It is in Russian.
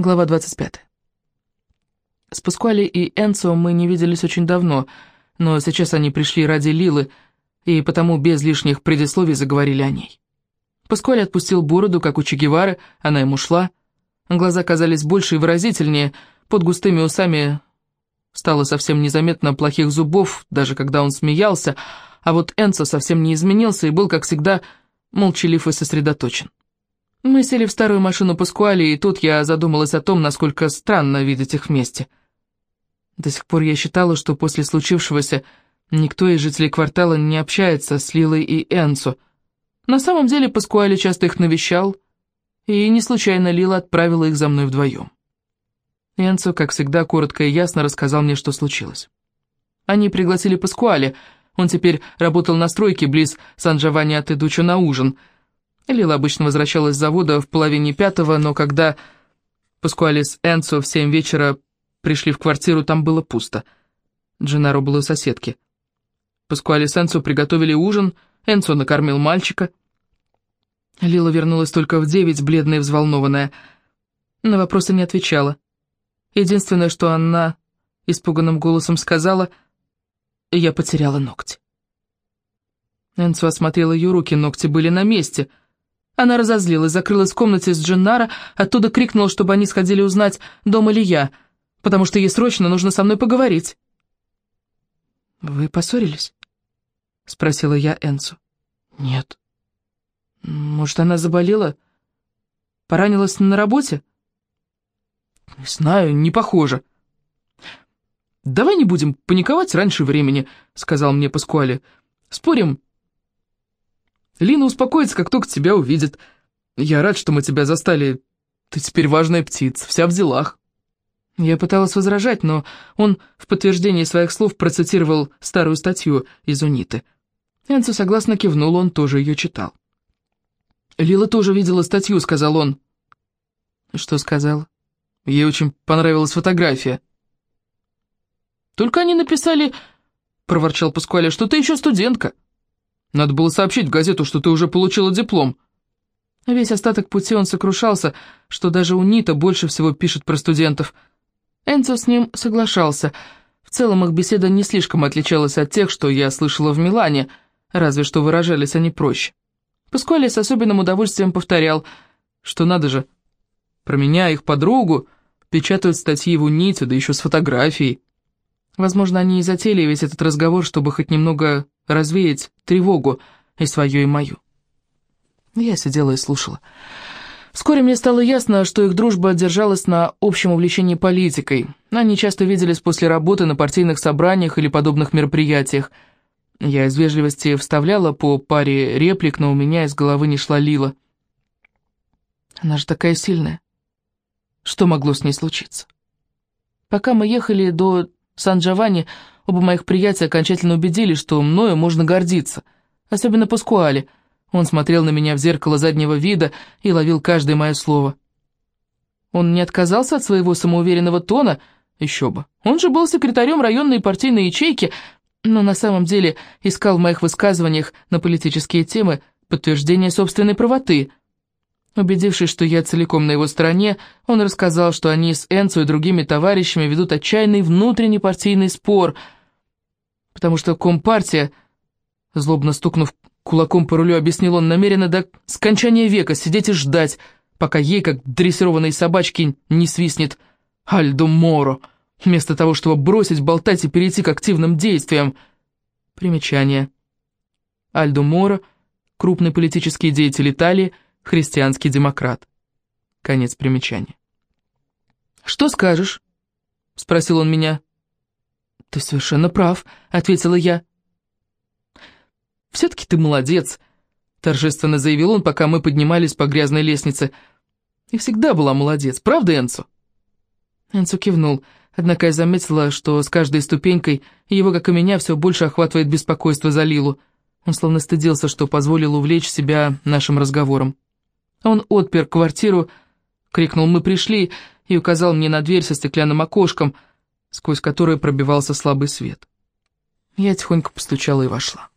Глава 25. С Паскуали и Энцо мы не виделись очень давно, но сейчас они пришли ради Лилы, и потому без лишних предисловий заговорили о ней. Паскуали отпустил бороду, как у Че она ему шла. Глаза казались больше и выразительнее, под густыми усами стало совсем незаметно плохих зубов, даже когда он смеялся, а вот Энцо совсем не изменился и был, как всегда, молчалив и сосредоточен. Мы сели в старую машину Паскуали, и тут я задумалась о том, насколько странно видеть их вместе. До сих пор я считала, что после случившегося никто из жителей квартала не общается с Лилой и Энсо. На самом деле Паскуали часто их навещал, и не случайно Лила отправила их за мной вдвоем. Энцо, как всегда, коротко и ясно рассказал мне, что случилось. Они пригласили Паскуали, он теперь работал на стройке близ Сан-Джованни от Идучо на ужин — Лила обычно возвращалась с завода в половине пятого, но когда Паскуали с Энцо в семь вечера пришли в квартиру, там было пусто. Дженаро было у соседки. Паскуали с Энцо приготовили ужин, Энцо накормил мальчика. Лила вернулась только в девять, бледная и взволнованная. На вопросы не отвечала. Единственное, что она испуганным голосом сказала, «Я потеряла ногти». Энцо осмотрел ее руки, ногти были на месте — она разозлилась, закрылась в комнате с Дженнара, оттуда крикнула, чтобы они сходили узнать, дома ли я, потому что ей срочно нужно со мной поговорить. «Вы поссорились?» — спросила я Энсу. «Нет». «Может, она заболела? Поранилась на работе?» «Не знаю, не похоже». «Давай не будем паниковать раньше времени», — сказал мне Паскуале. «Спорим, Лина успокоится, как только тебя увидит. Я рад, что мы тебя застали. Ты теперь важная птица, вся в делах». Я пыталась возражать, но он в подтверждении своих слов процитировал старую статью из «Униты». Энцо согласно кивнул, он тоже ее читал. «Лила тоже видела статью», — сказал он. «Что сказал?» «Ей очень понравилась фотография». «Только они написали...» — проворчал Паскуале, — «что ты еще студентка». Надо было сообщить в газету, что ты уже получила диплом». Весь остаток пути он сокрушался, что даже у Нита больше всего пишет про студентов. Энцо с ним соглашался. В целом их беседа не слишком отличалась от тех, что я слышала в Милане, разве что выражались они проще. Паскуали с особенным удовольствием повторял, что надо же, про меня, их подругу, печатают статьи в Уните, да еще с фотографией. Возможно, они и затеяли весь этот разговор, чтобы хоть немного развеять тревогу и свою, и мою. Я сидела и слушала. Вскоре мне стало ясно, что их дружба держалась на общем увлечении политикой. Они часто виделись после работы на партийных собраниях или подобных мероприятиях. Я из вежливости вставляла по паре реплик, но у меня из головы не шла Лила. Она же такая сильная. Что могло с ней случиться? Пока мы ехали до Сан-Джованни, оба моих приятеля окончательно убедились, что мною можно гордиться. Особенно Паскуале. Он смотрел на меня в зеркало заднего вида и ловил каждое мое слово. Он не отказался от своего самоуверенного тона, еще бы. Он же был секретарем районной партийной ячейки, но на самом деле искал в моих высказываниях на политические темы подтверждение собственной правоты – Убедившись, что я целиком на его стороне, он рассказал, что они с Энцо и другими товарищами ведут отчаянный внутренний партийный спор, потому что Компартия, злобно стукнув кулаком по рулю, объяснил он, намеренно до скончания века сидеть и ждать, пока ей, как дрессированной собачке, не свистнет Альдо Моро, вместо того, чтобы бросить болтать и перейти к активным действиям. Примечание. Альдо Моро, крупный политический деятель Италии, христианский демократ. Конец примечания. «Что скажешь?» — спросил он меня. «Ты совершенно прав», — ответила я. «Все-таки ты молодец», — торжественно заявил он, пока мы поднимались по грязной лестнице. «И всегда была молодец, правда, Энцо?» Энцо кивнул, однако я заметила, что с каждой ступенькой его, как и меня, все больше охватывает беспокойство за Лилу. Он словно стыдился, что позволил увлечь себя нашим разговором. Он отпер квартиру, крикнул «Мы пришли!» и указал мне на дверь со стеклянным окошком, сквозь которое пробивался слабый свет. Я тихонько постучала и вошла.